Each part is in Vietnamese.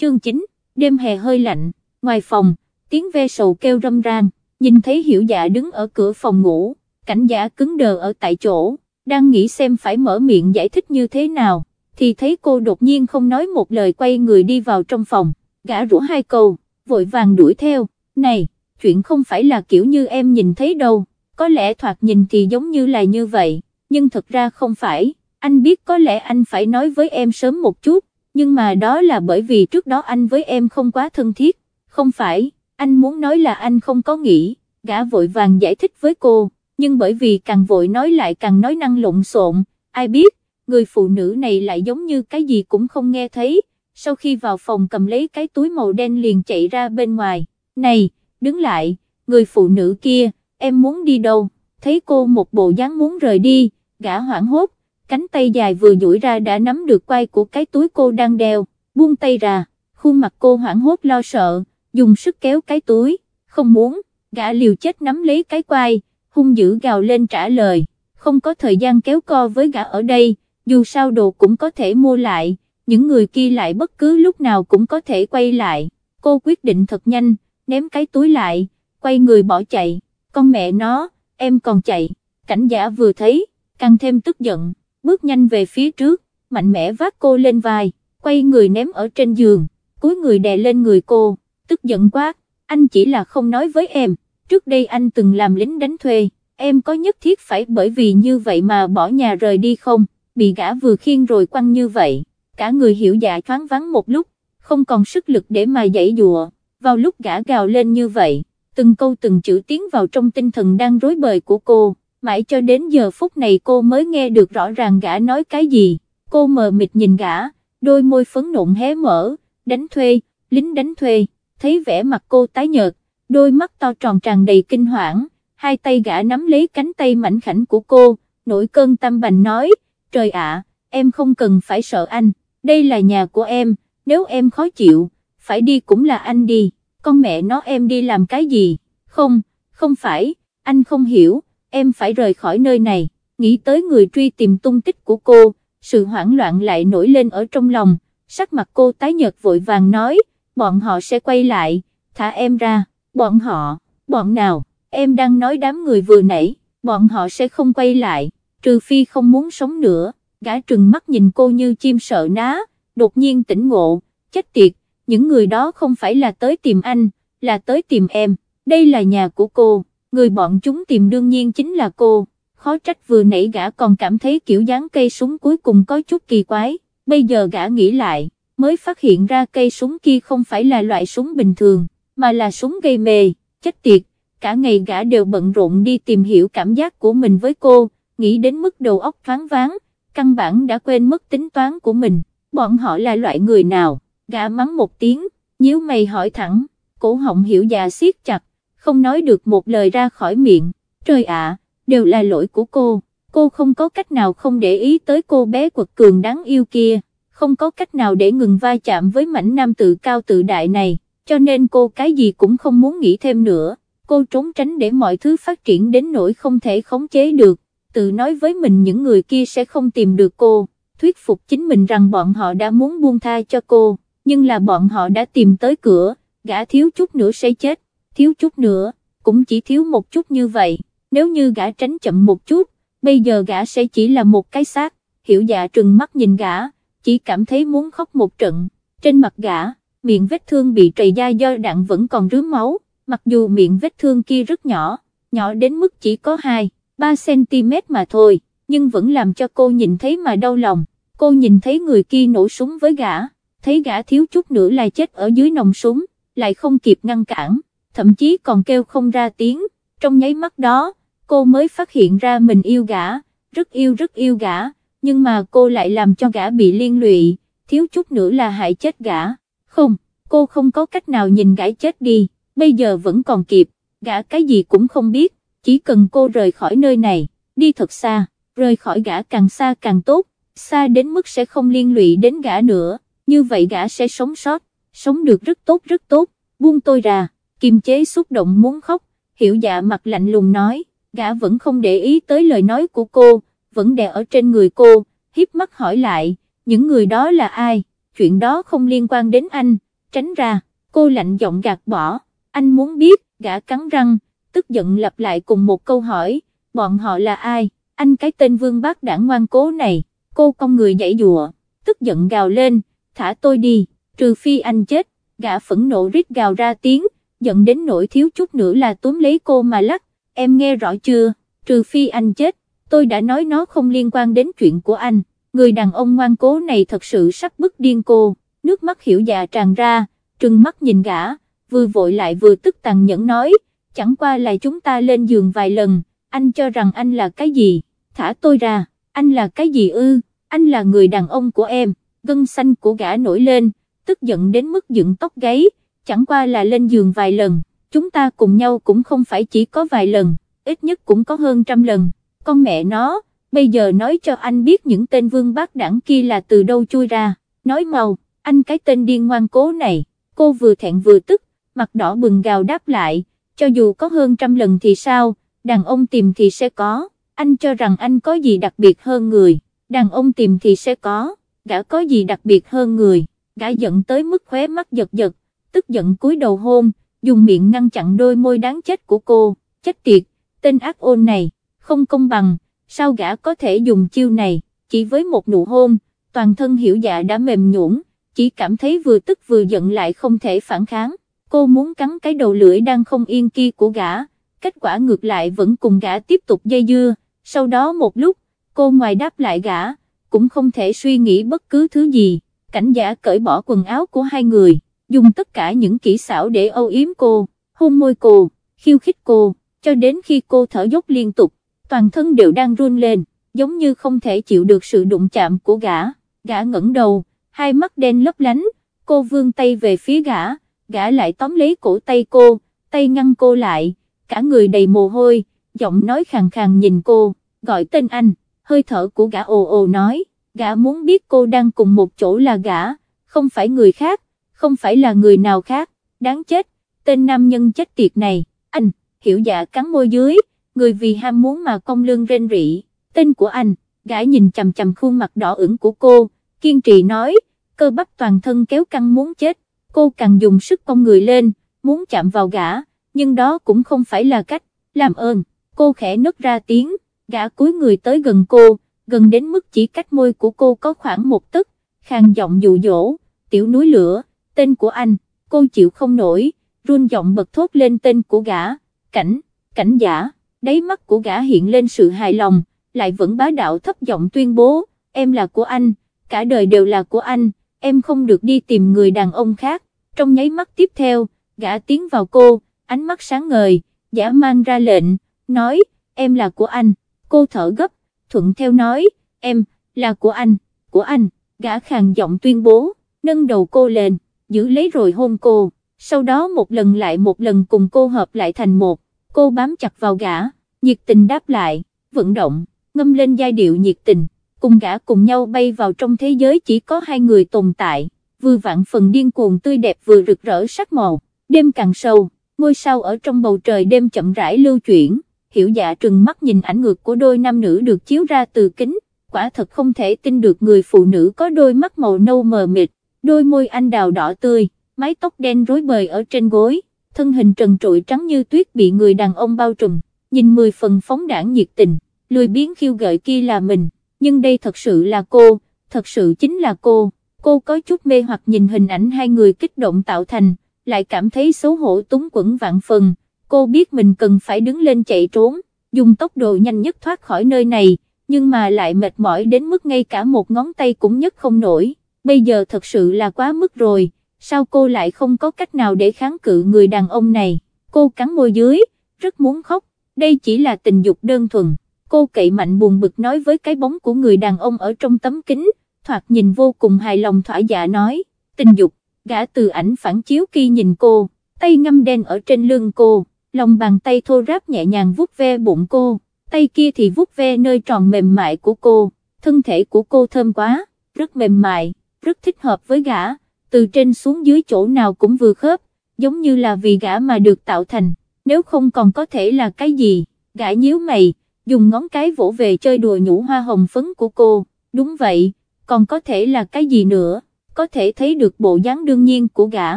chương 9, đêm hè hơi lạnh, ngoài phòng, tiếng ve sầu kêu râm ran, nhìn thấy hiểu dạ đứng ở cửa phòng ngủ, cảnh giả cứng đờ ở tại chỗ, đang nghĩ xem phải mở miệng giải thích như thế nào, thì thấy cô đột nhiên không nói một lời quay người đi vào trong phòng, gã rủa hai câu, vội vàng đuổi theo, này, chuyện không phải là kiểu như em nhìn thấy đâu, có lẽ thoạt nhìn thì giống như là như vậy, nhưng thật ra không phải, anh biết có lẽ anh phải nói với em sớm một chút, nhưng mà đó là bởi vì trước đó anh với em không quá thân thiết, không phải, anh muốn nói là anh không có nghĩ, gã vội vàng giải thích với cô, nhưng bởi vì càng vội nói lại càng nói năng lộn xộn, ai biết, người phụ nữ này lại giống như cái gì cũng không nghe thấy, sau khi vào phòng cầm lấy cái túi màu đen liền chạy ra bên ngoài, này, đứng lại, người phụ nữ kia, em muốn đi đâu, thấy cô một bộ dáng muốn rời đi, gã hoảng hốt, cánh tay dài vừa duỗi ra đã nắm được quai của cái túi cô đang đeo, buông tay ra, khuôn mặt cô hoảng hốt lo sợ, dùng sức kéo cái túi, không muốn, gã liều chết nắm lấy cái quai, hung dữ gào lên trả lời, không có thời gian kéo co với gã ở đây, dù sao đồ cũng có thể mua lại, những người kia lại bất cứ lúc nào cũng có thể quay lại, cô quyết định thật nhanh, ném cái túi lại, quay người bỏ chạy, con mẹ nó, em còn chạy, cảnh giả vừa thấy, càng thêm tức giận, bước nhanh về phía trước, mạnh mẽ vác cô lên vai, quay người ném ở trên giường, cúi người đè lên người cô, tức giận quá, anh chỉ là không nói với em, trước đây anh từng làm lính đánh thuê, em có nhất thiết phải bởi vì như vậy mà bỏ nhà rời đi không, bị gã vừa khiên rồi quăng như vậy, cả người hiểu dạ thoáng vắng một lúc, không còn sức lực để mà dãy dùa, vào lúc gã gào lên như vậy, từng câu từng chữ tiến vào trong tinh thần đang rối bời của cô mãi cho đến giờ phút này cô mới nghe được rõ ràng gã nói cái gì, cô mờ mịt nhìn gã, đôi môi phấn nộn hé mở, đánh thuê, lính đánh thuê, thấy vẻ mặt cô tái nhợt, đôi mắt to tròn tràn đầy kinh hoảng, hai tay gã nắm lấy cánh tay mảnh khảnh của cô, nổi cơn tâm bành nói, trời ạ, em không cần phải sợ anh, đây là nhà của em, nếu em khó chịu, phải đi cũng là anh đi, con mẹ nó em đi làm cái gì, không, không phải, anh không hiểu em phải rời khỏi nơi này, nghĩ tới người truy tìm tung tích của cô, sự hoảng loạn lại nổi lên ở trong lòng, sắc mặt cô tái nhợt vội vàng nói, bọn họ sẽ quay lại, thả em ra, bọn họ, bọn nào, em đang nói đám người vừa nãy, bọn họ sẽ không quay lại, trừ phi không muốn sống nữa, gã trừng mắt nhìn cô như chim sợ ná, đột nhiên tỉnh ngộ, chết tiệt, những người đó không phải là tới tìm anh, là tới tìm em, đây là nhà của cô người bọn chúng tìm đương nhiên chính là cô, khó trách vừa nãy gã còn cảm thấy kiểu dáng cây súng cuối cùng có chút kỳ quái, bây giờ gã nghĩ lại, mới phát hiện ra cây súng kia không phải là loại súng bình thường, mà là súng gây mê, chết tiệt, cả ngày gã đều bận rộn đi tìm hiểu cảm giác của mình với cô, nghĩ đến mức đầu óc thoáng váng, căn bản đã quên mất tính toán của mình, bọn họ là loại người nào, gã mắng một tiếng, nhíu mày hỏi thẳng, cổ họng hiểu già siết chặt, không nói được một lời ra khỏi miệng, trời ạ, đều là lỗi của cô, cô không có cách nào không để ý tới cô bé quật cường đáng yêu kia, không có cách nào để ngừng va chạm với mảnh nam tự cao tự đại này, cho nên cô cái gì cũng không muốn nghĩ thêm nữa, cô trốn tránh để mọi thứ phát triển đến nỗi không thể khống chế được, tự nói với mình những người kia sẽ không tìm được cô, thuyết phục chính mình rằng bọn họ đã muốn buông tha cho cô, nhưng là bọn họ đã tìm tới cửa, gã thiếu chút nữa sẽ chết thiếu chút nữa, cũng chỉ thiếu một chút như vậy, nếu như gã tránh chậm một chút, bây giờ gã sẽ chỉ là một cái xác, hiểu dạ trừng mắt nhìn gã, chỉ cảm thấy muốn khóc một trận, trên mặt gã, miệng vết thương bị trầy da do đạn vẫn còn rướm máu, mặc dù miệng vết thương kia rất nhỏ, nhỏ đến mức chỉ có 2, 3cm mà thôi, nhưng vẫn làm cho cô nhìn thấy mà đau lòng, cô nhìn thấy người kia nổ súng với gã, thấy gã thiếu chút nữa là chết ở dưới nòng súng, lại không kịp ngăn cản thậm chí còn kêu không ra tiếng, trong nháy mắt đó, cô mới phát hiện ra mình yêu gã, rất yêu rất yêu gã, nhưng mà cô lại làm cho gã bị liên lụy, thiếu chút nữa là hại chết gã, không, cô không có cách nào nhìn gã chết đi, bây giờ vẫn còn kịp, gã cái gì cũng không biết, chỉ cần cô rời khỏi nơi này, đi thật xa, rời khỏi gã càng xa càng tốt, xa đến mức sẽ không liên lụy đến gã nữa, như vậy gã sẽ sống sót, sống được rất tốt rất tốt, buông tôi ra kiềm chế xúc động muốn khóc, hiểu dạ mặt lạnh lùng nói, gã vẫn không để ý tới lời nói của cô, vẫn đè ở trên người cô, hiếp mắt hỏi lại, những người đó là ai, chuyện đó không liên quan đến anh, tránh ra, cô lạnh giọng gạt bỏ, anh muốn biết, gã cắn răng, tức giận lặp lại cùng một câu hỏi, bọn họ là ai, anh cái tên vương bác đảng ngoan cố này, cô con người dãy dùa, tức giận gào lên, thả tôi đi, trừ phi anh chết, gã phẫn nộ rít gào ra tiếng, giận đến nỗi thiếu chút nữa là túm lấy cô mà lắc, em nghe rõ chưa, trừ phi anh chết, tôi đã nói nó không liên quan đến chuyện của anh, người đàn ông ngoan cố này thật sự sắp bức điên cô, nước mắt hiểu già tràn ra, trừng mắt nhìn gã, vừa vội lại vừa tức tàn nhẫn nói, chẳng qua là chúng ta lên giường vài lần, anh cho rằng anh là cái gì, thả tôi ra, anh là cái gì ư, anh là người đàn ông của em, gân xanh của gã nổi lên, tức giận đến mức dựng tóc gáy, chẳng qua là lên giường vài lần, chúng ta cùng nhau cũng không phải chỉ có vài lần, ít nhất cũng có hơn trăm lần, con mẹ nó, bây giờ nói cho anh biết những tên vương bác đảng kia là từ đâu chui ra, nói mau, anh cái tên điên ngoan cố này, cô vừa thẹn vừa tức, mặt đỏ bừng gào đáp lại, cho dù có hơn trăm lần thì sao, đàn ông tìm thì sẽ có, anh cho rằng anh có gì đặc biệt hơn người, đàn ông tìm thì sẽ có, gã có gì đặc biệt hơn người, gã giận tới mức khóe mắt giật giật, tức giận cúi đầu hôn, dùng miệng ngăn chặn đôi môi đáng chết của cô, chết tiệt, tên ác ôn này, không công bằng, sao gã có thể dùng chiêu này, chỉ với một nụ hôn, toàn thân hiểu dạ đã mềm nhũn, chỉ cảm thấy vừa tức vừa giận lại không thể phản kháng, cô muốn cắn cái đầu lưỡi đang không yên kia của gã, kết quả ngược lại vẫn cùng gã tiếp tục dây dưa, sau đó một lúc, cô ngoài đáp lại gã, cũng không thể suy nghĩ bất cứ thứ gì, cảnh giả cởi bỏ quần áo của hai người, dùng tất cả những kỹ xảo để âu yếm cô, hôn môi cô, khiêu khích cô, cho đến khi cô thở dốc liên tục, toàn thân đều đang run lên, giống như không thể chịu được sự đụng chạm của gã, gã ngẩng đầu, hai mắt đen lấp lánh, cô vươn tay về phía gã, gã lại tóm lấy cổ tay cô, tay ngăn cô lại, cả người đầy mồ hôi, giọng nói khàn khàn nhìn cô, gọi tên anh, hơi thở của gã ồ ồ nói, gã muốn biết cô đang cùng một chỗ là gã, không phải người khác, không phải là người nào khác, đáng chết, tên nam nhân chết tiệt này, anh, hiểu dạ cắn môi dưới, người vì ham muốn mà cong lương rên rỉ, tên của anh, gã nhìn chầm chầm khuôn mặt đỏ ửng của cô, kiên trì nói, cơ bắp toàn thân kéo căng muốn chết, cô càng dùng sức cong người lên, muốn chạm vào gã, nhưng đó cũng không phải là cách, làm ơn, cô khẽ nứt ra tiếng, gã cúi người tới gần cô, gần đến mức chỉ cách môi của cô có khoảng một tấc, khàn giọng dụ dỗ, tiểu núi lửa, tên của anh, cô chịu không nổi, run giọng bật thốt lên tên của gã, cảnh, cảnh giả, đáy mắt của gã hiện lên sự hài lòng, lại vẫn bá đạo thấp giọng tuyên bố, em là của anh, cả đời đều là của anh, em không được đi tìm người đàn ông khác, trong nháy mắt tiếp theo, gã tiến vào cô, ánh mắt sáng ngời, giả mang ra lệnh, nói, em là của anh, cô thở gấp, thuận theo nói, em, là của anh, của anh, gã khàn giọng tuyên bố, nâng đầu cô lên, giữ lấy rồi hôn cô, sau đó một lần lại một lần cùng cô hợp lại thành một, cô bám chặt vào gã, nhiệt tình đáp lại, vận động, ngâm lên giai điệu nhiệt tình, cùng gã cùng nhau bay vào trong thế giới chỉ có hai người tồn tại, vừa vạn phần điên cuồng tươi đẹp vừa rực rỡ sắc màu, đêm càng sâu, ngôi sao ở trong bầu trời đêm chậm rãi lưu chuyển, hiểu dạ trừng mắt nhìn ảnh ngược của đôi nam nữ được chiếu ra từ kính, quả thật không thể tin được người phụ nữ có đôi mắt màu nâu mờ mịt, đôi môi anh đào đỏ tươi, mái tóc đen rối bời ở trên gối, thân hình trần trụi trắng như tuyết bị người đàn ông bao trùm, nhìn mười phần phóng đảng nhiệt tình, lười biến khiêu gợi kia là mình, nhưng đây thật sự là cô, thật sự chính là cô, cô có chút mê hoặc nhìn hình ảnh hai người kích động tạo thành, lại cảm thấy xấu hổ túng quẩn vạn phần, cô biết mình cần phải đứng lên chạy trốn, dùng tốc độ nhanh nhất thoát khỏi nơi này, nhưng mà lại mệt mỏi đến mức ngay cả một ngón tay cũng nhấc không nổi, bây giờ thật sự là quá mức rồi, sao cô lại không có cách nào để kháng cự người đàn ông này, cô cắn môi dưới, rất muốn khóc, đây chỉ là tình dục đơn thuần, cô cậy mạnh buồn bực nói với cái bóng của người đàn ông ở trong tấm kính, thoạt nhìn vô cùng hài lòng thỏa dạ nói, tình dục, gã từ ảnh phản chiếu khi nhìn cô, tay ngâm đen ở trên lưng cô, lòng bàn tay thô ráp nhẹ nhàng vuốt ve bụng cô, tay kia thì vuốt ve nơi tròn mềm mại của cô, thân thể của cô thơm quá, rất mềm mại, rất thích hợp với gã, từ trên xuống dưới chỗ nào cũng vừa khớp, giống như là vì gã mà được tạo thành, nếu không còn có thể là cái gì, gã nhíu mày, dùng ngón cái vỗ về chơi đùa nhũ hoa hồng phấn của cô, đúng vậy, còn có thể là cái gì nữa có thể thấy được bộ dáng đương nhiên của gã,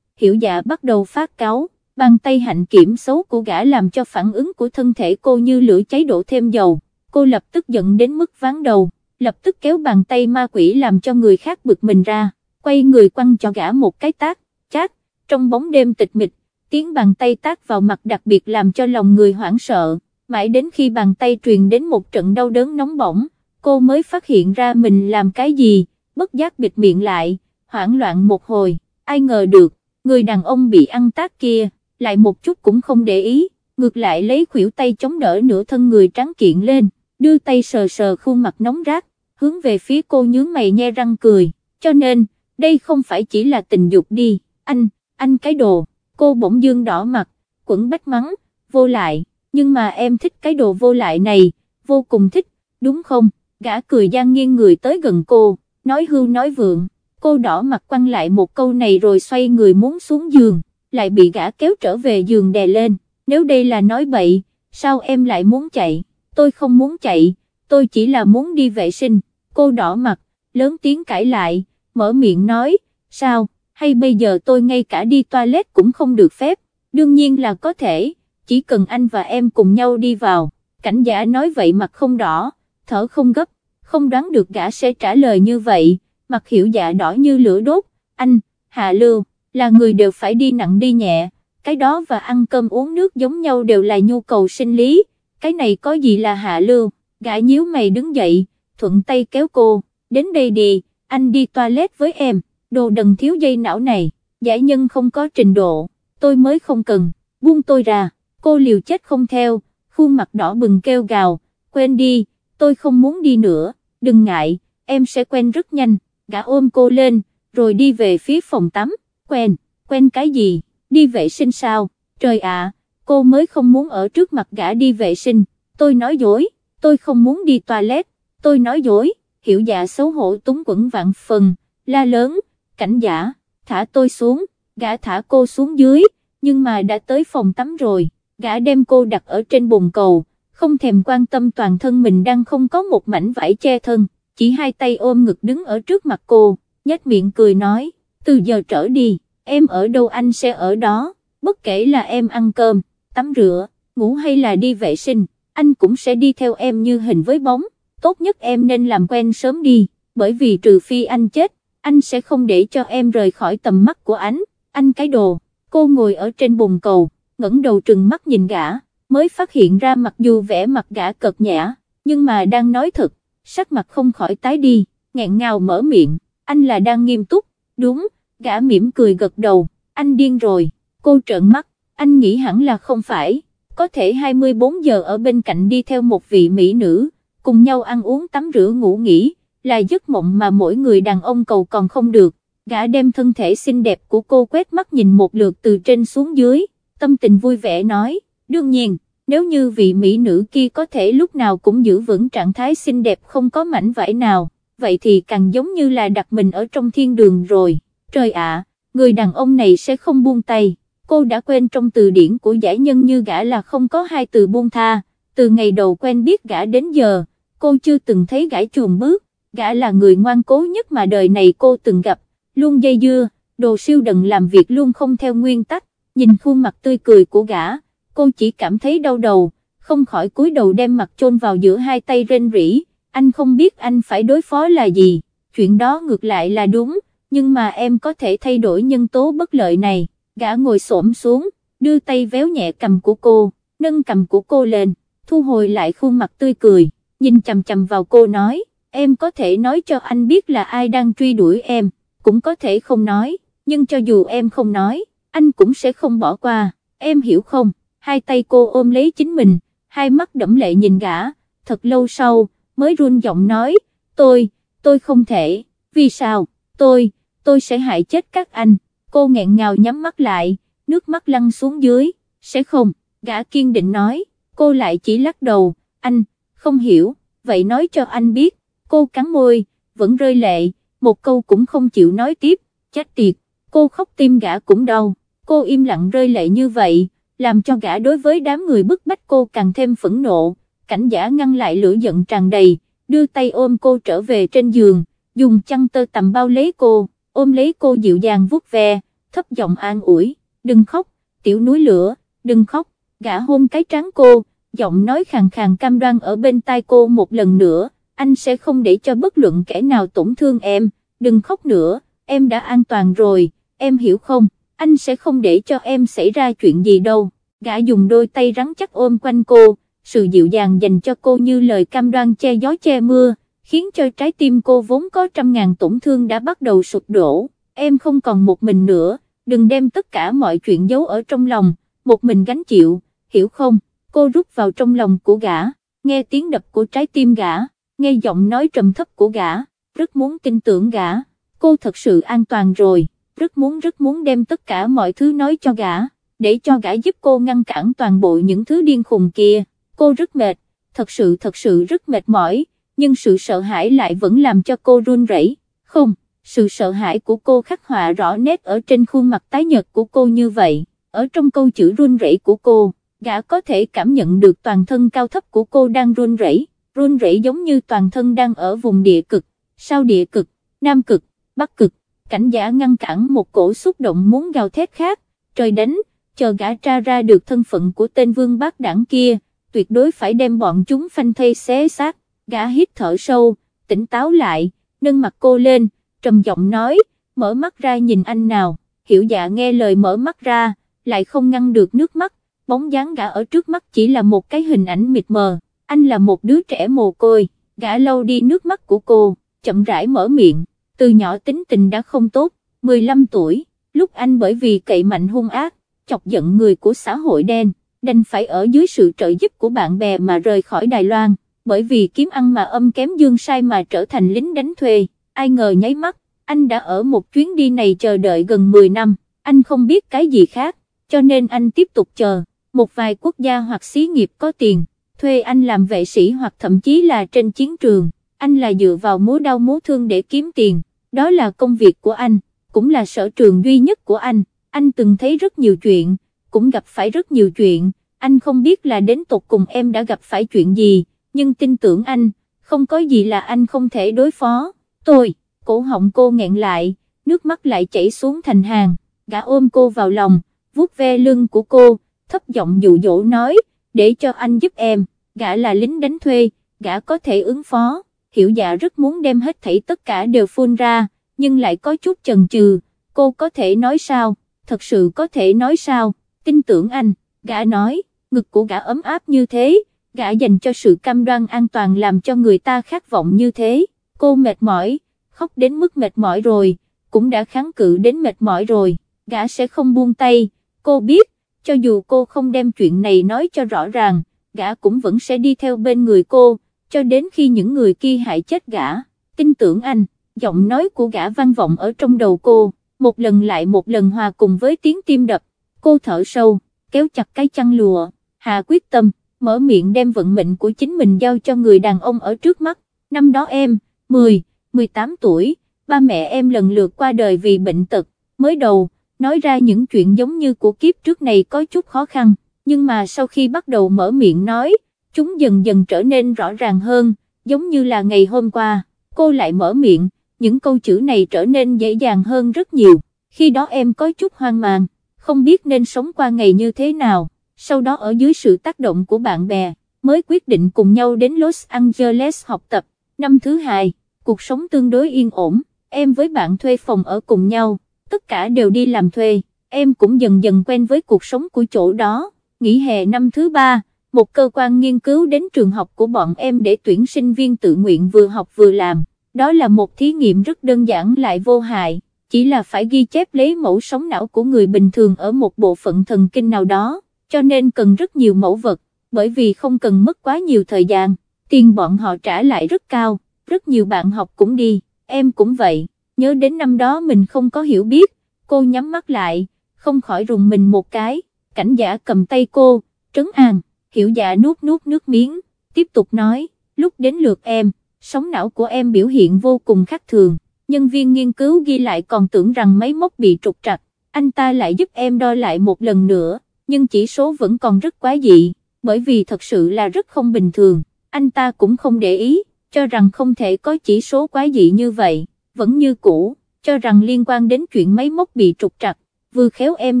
hiểu dạ bắt đầu phát cáo, bàn tay hạnh kiểm xấu của gã làm cho phản ứng của thân thể cô như lửa cháy đổ thêm dầu, cô lập tức giận đến mức ván đầu, lập tức kéo bàn tay ma quỷ làm cho người khác bực mình ra, quay người quăng cho gã một cái tác, chát, trong bóng đêm tịch mịch, tiếng bàn tay tác vào mặt đặc biệt làm cho lòng người hoảng sợ, mãi đến khi bàn tay truyền đến một trận đau đớn nóng bỏng, cô mới phát hiện ra mình làm cái gì, bất giác bịt miệng lại, hoảng loạn một hồi, ai ngờ được, người đàn ông bị ăn tác kia, lại một chút cũng không để ý, ngược lại lấy khuỷu tay chống đỡ nửa thân người trắng kiện lên, đưa tay sờ sờ khuôn mặt nóng rát, hướng về phía cô nhướng mày nhe răng cười, cho nên, đây không phải chỉ là tình dục đi, anh, anh cái đồ, cô bỗng dương đỏ mặt, quẩn bách mắng, vô lại, nhưng mà em thích cái đồ vô lại này, vô cùng thích, đúng không, gã cười gian nghiêng người tới gần cô, nói hưu nói vượng, cô đỏ mặt quăng lại một câu này rồi xoay người muốn xuống giường, lại bị gã kéo trở về giường đè lên, nếu đây là nói bậy, sao em lại muốn chạy, tôi không muốn chạy, tôi chỉ là muốn đi vệ sinh, cô đỏ mặt, lớn tiếng cãi lại, mở miệng nói, sao, hay bây giờ tôi ngay cả đi toilet cũng không được phép, đương nhiên là có thể, chỉ cần anh và em cùng nhau đi vào, cảnh giả nói vậy mặt không đỏ, thở không gấp, không đoán được gã sẽ trả lời như vậy, mặt hiểu dạ đỏ như lửa đốt, anh, Hạ Lưu, là người đều phải đi nặng đi nhẹ, cái đó và ăn cơm uống nước giống nhau đều là nhu cầu sinh lý, cái này có gì là Hạ Lưu, gã nhíu mày đứng dậy, thuận tay kéo cô, đến đây đi, anh đi toilet với em, đồ đần thiếu dây não này, giải nhân không có trình độ, tôi mới không cần, buông tôi ra, cô liều chết không theo, khuôn mặt đỏ bừng kêu gào, quên đi, tôi không muốn đi nữa, đừng ngại, em sẽ quen rất nhanh, gã ôm cô lên, rồi đi về phía phòng tắm, quen, quen cái gì, đi vệ sinh sao, trời ạ, cô mới không muốn ở trước mặt gã đi vệ sinh, tôi nói dối, tôi không muốn đi toilet, tôi nói dối, hiểu dạ xấu hổ túng quẩn vạn phần, la lớn, cảnh giả, thả tôi xuống, gã thả cô xuống dưới, nhưng mà đã tới phòng tắm rồi, gã đem cô đặt ở trên bồn cầu, không thèm quan tâm toàn thân mình đang không có một mảnh vải che thân, chỉ hai tay ôm ngực đứng ở trước mặt cô, nhếch miệng cười nói, từ giờ trở đi, em ở đâu anh sẽ ở đó, bất kể là em ăn cơm, tắm rửa, ngủ hay là đi vệ sinh, anh cũng sẽ đi theo em như hình với bóng, tốt nhất em nên làm quen sớm đi, bởi vì trừ phi anh chết, anh sẽ không để cho em rời khỏi tầm mắt của anh, anh cái đồ, cô ngồi ở trên bồn cầu, ngẩng đầu trừng mắt nhìn gã, mới phát hiện ra mặc dù vẻ mặt gã cợt nhã, nhưng mà đang nói thật, sắc mặt không khỏi tái đi, nghẹn ngào mở miệng, anh là đang nghiêm túc, đúng, gã mỉm cười gật đầu, anh điên rồi, cô trợn mắt, anh nghĩ hẳn là không phải, có thể 24 giờ ở bên cạnh đi theo một vị mỹ nữ, cùng nhau ăn uống tắm rửa ngủ nghỉ, là giấc mộng mà mỗi người đàn ông cầu còn không được, gã đem thân thể xinh đẹp của cô quét mắt nhìn một lượt từ trên xuống dưới, tâm tình vui vẻ nói, đương nhiên, nếu như vị mỹ nữ kia có thể lúc nào cũng giữ vững trạng thái xinh đẹp không có mảnh vải nào, vậy thì càng giống như là đặt mình ở trong thiên đường rồi, trời ạ, người đàn ông này sẽ không buông tay, cô đã quên trong từ điển của giải nhân như gã là không có hai từ buông tha, từ ngày đầu quen biết gã đến giờ, cô chưa từng thấy gã chuồn bước, gã là người ngoan cố nhất mà đời này cô từng gặp, luôn dây dưa, đồ siêu đần làm việc luôn không theo nguyên tắc, nhìn khuôn mặt tươi cười của gã, cô chỉ cảm thấy đau đầu, không khỏi cúi đầu đem mặt chôn vào giữa hai tay rên rỉ, anh không biết anh phải đối phó là gì, chuyện đó ngược lại là đúng, nhưng mà em có thể thay đổi nhân tố bất lợi này, gã ngồi xổm xuống, đưa tay véo nhẹ cầm của cô, nâng cầm của cô lên, thu hồi lại khuôn mặt tươi cười, nhìn chầm chầm vào cô nói, em có thể nói cho anh biết là ai đang truy đuổi em, cũng có thể không nói, nhưng cho dù em không nói, anh cũng sẽ không bỏ qua, em hiểu không? hai tay cô ôm lấy chính mình, hai mắt đẫm lệ nhìn gã, thật lâu sau, mới run giọng nói, tôi, tôi không thể, vì sao, tôi, tôi sẽ hại chết các anh, cô nghẹn ngào nhắm mắt lại, nước mắt lăn xuống dưới, sẽ không, gã kiên định nói, cô lại chỉ lắc đầu, anh, không hiểu, vậy nói cho anh biết, cô cắn môi, vẫn rơi lệ, một câu cũng không chịu nói tiếp, chết tiệt, cô khóc tim gã cũng đau, cô im lặng rơi lệ như vậy, làm cho gã đối với đám người bức bách cô càng thêm phẫn nộ, cảnh giả ngăn lại lửa giận tràn đầy, đưa tay ôm cô trở về trên giường, dùng chăn tơ tầm bao lấy cô, ôm lấy cô dịu dàng vuốt ve, thấp giọng an ủi, đừng khóc, tiểu núi lửa, đừng khóc, gã hôn cái trán cô, giọng nói khàn khàn cam đoan ở bên tai cô một lần nữa, anh sẽ không để cho bất luận kẻ nào tổn thương em, đừng khóc nữa, em đã an toàn rồi, em hiểu không, anh sẽ không để cho em xảy ra chuyện gì đâu, gã dùng đôi tay rắn chắc ôm quanh cô, sự dịu dàng dành cho cô như lời cam đoan che gió che mưa, khiến cho trái tim cô vốn có trăm ngàn tổn thương đã bắt đầu sụp đổ, em không còn một mình nữa, đừng đem tất cả mọi chuyện giấu ở trong lòng, một mình gánh chịu, hiểu không, cô rút vào trong lòng của gã, nghe tiếng đập của trái tim gã, nghe giọng nói trầm thấp của gã, rất muốn tin tưởng gã, cô thật sự an toàn rồi, rất muốn rất muốn đem tất cả mọi thứ nói cho gã, để cho gã giúp cô ngăn cản toàn bộ những thứ điên khùng kia, cô rất mệt, thật sự thật sự rất mệt mỏi, nhưng sự sợ hãi lại vẫn làm cho cô run rẩy. không, sự sợ hãi của cô khắc họa rõ nét ở trên khuôn mặt tái nhợt của cô như vậy, ở trong câu chữ run rẩy của cô, gã có thể cảm nhận được toàn thân cao thấp của cô đang run rẩy, run rẩy giống như toàn thân đang ở vùng địa cực, sau địa cực, nam cực, bắc cực, cảnh giả ngăn cản một cổ xúc động muốn gào thét khác, trời đánh, chờ gã tra ra được thân phận của tên vương bác đảng kia, tuyệt đối phải đem bọn chúng phanh thây xé xác, gã hít thở sâu, tỉnh táo lại, nâng mặt cô lên, trầm giọng nói, mở mắt ra nhìn anh nào, hiểu dạ nghe lời mở mắt ra, lại không ngăn được nước mắt, bóng dáng gã ở trước mắt chỉ là một cái hình ảnh mịt mờ, anh là một đứa trẻ mồ côi, gã lâu đi nước mắt của cô, chậm rãi mở miệng, từ nhỏ tính tình đã không tốt, 15 tuổi, lúc anh bởi vì cậy mạnh hung ác, chọc giận người của xã hội đen, đành phải ở dưới sự trợ giúp của bạn bè mà rời khỏi Đài Loan, bởi vì kiếm ăn mà âm kém dương sai mà trở thành lính đánh thuê, ai ngờ nháy mắt, anh đã ở một chuyến đi này chờ đợi gần 10 năm, anh không biết cái gì khác, cho nên anh tiếp tục chờ, một vài quốc gia hoặc xí nghiệp có tiền, thuê anh làm vệ sĩ hoặc thậm chí là trên chiến trường, anh là dựa vào múa đau múa thương để kiếm tiền, đó là công việc của anh, cũng là sở trường duy nhất của anh, anh từng thấy rất nhiều chuyện, cũng gặp phải rất nhiều chuyện, anh không biết là đến tột cùng em đã gặp phải chuyện gì, nhưng tin tưởng anh, không có gì là anh không thể đối phó, tôi, cổ họng cô nghẹn lại, nước mắt lại chảy xuống thành hàng, gã ôm cô vào lòng, vuốt ve lưng của cô, thấp giọng dụ dỗ nói, để cho anh giúp em, gã là lính đánh thuê, gã có thể ứng phó, hiểu dạ rất muốn đem hết thảy tất cả đều phun ra, nhưng lại có chút chần chừ, cô có thể nói sao, thật sự có thể nói sao, tin tưởng anh, gã nói, ngực của gã ấm áp như thế, gã dành cho sự cam đoan an toàn làm cho người ta khát vọng như thế, cô mệt mỏi, khóc đến mức mệt mỏi rồi, cũng đã kháng cự đến mệt mỏi rồi, gã sẽ không buông tay, cô biết, cho dù cô không đem chuyện này nói cho rõ ràng, gã cũng vẫn sẽ đi theo bên người cô, cho đến khi những người kia hại chết gã, tin tưởng anh, giọng nói của gã vang vọng ở trong đầu cô, một lần lại một lần hòa cùng với tiếng tim đập, cô thở sâu, kéo chặt cái chăn lùa, hạ quyết tâm, mở miệng đem vận mệnh của chính mình giao cho người đàn ông ở trước mắt, năm đó em, 10, 18 tuổi, ba mẹ em lần lượt qua đời vì bệnh tật, mới đầu, nói ra những chuyện giống như của kiếp trước này có chút khó khăn, nhưng mà sau khi bắt đầu mở miệng nói, chúng dần dần trở nên rõ ràng hơn, giống như là ngày hôm qua, cô lại mở miệng, những câu chữ này trở nên dễ dàng hơn rất nhiều, khi đó em có chút hoang mang, không biết nên sống qua ngày như thế nào, sau đó ở dưới sự tác động của bạn bè, mới quyết định cùng nhau đến Los Angeles học tập, năm thứ hai, cuộc sống tương đối yên ổn, em với bạn thuê phòng ở cùng nhau, tất cả đều đi làm thuê, em cũng dần dần quen với cuộc sống của chỗ đó, nghỉ hè năm thứ ba, một cơ quan nghiên cứu đến trường học của bọn em để tuyển sinh viên tự nguyện vừa học vừa làm, đó là một thí nghiệm rất đơn giản lại vô hại, chỉ là phải ghi chép lấy mẫu sống não của người bình thường ở một bộ phận thần kinh nào đó, cho nên cần rất nhiều mẫu vật, bởi vì không cần mất quá nhiều thời gian, tiền bọn họ trả lại rất cao, rất nhiều bạn học cũng đi, em cũng vậy, nhớ đến năm đó mình không có hiểu biết, cô nhắm mắt lại, không khỏi rùng mình một cái, cảnh giả cầm tay cô, trấn an, hiểu dạ nuốt nuốt nước miếng, tiếp tục nói, lúc đến lượt em, sóng não của em biểu hiện vô cùng khác thường, nhân viên nghiên cứu ghi lại còn tưởng rằng máy móc bị trục trặc, anh ta lại giúp em đo lại một lần nữa, nhưng chỉ số vẫn còn rất quá dị, bởi vì thật sự là rất không bình thường, anh ta cũng không để ý, cho rằng không thể có chỉ số quá dị như vậy, vẫn như cũ, cho rằng liên quan đến chuyện máy móc bị trục trặc, vừa khéo em